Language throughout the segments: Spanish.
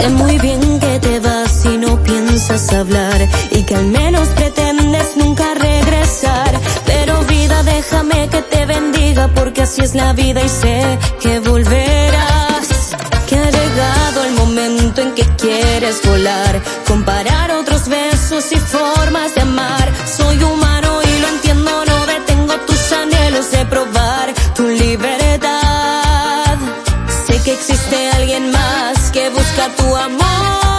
Sé muy bien que te vas y no piensas hablar y que al menos pretendes nunca regresar. Pero vida, déjame que te bendiga porque así es la vida y sé que volverás. Que ha llegado el momento en que quieres volar, comparar otros besos y formas de amar. Soy humano y lo entiendo, no detengo tus anhelos de probar tu libertad. Sé que existe alguien más que busca tu amor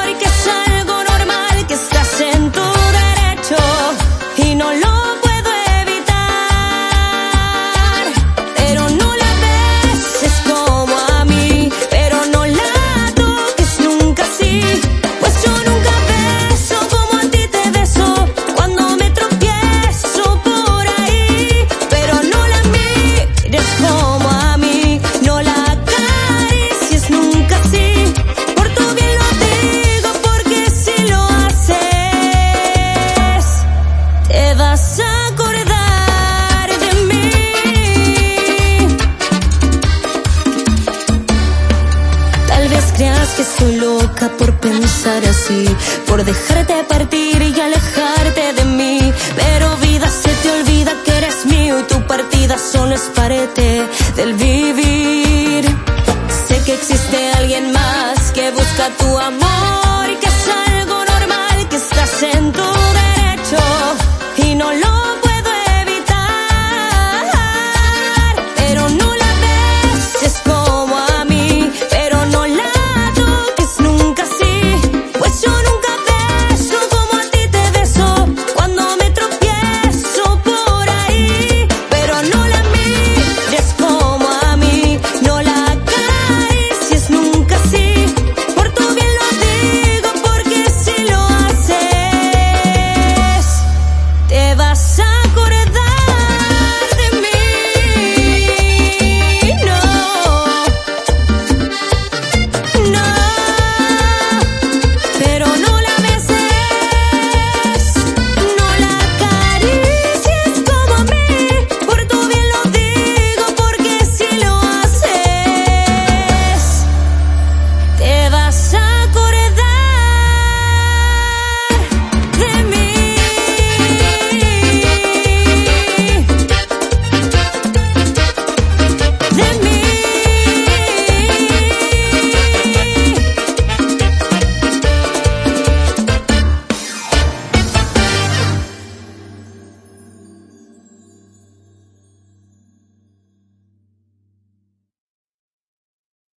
que soy loca por pensar así, por dejarte partir y alejarte de mí. Pero vida se te olvida que eres mío y tu partida solo es parte del vivir. Sé que existe alguien más que busca tu amor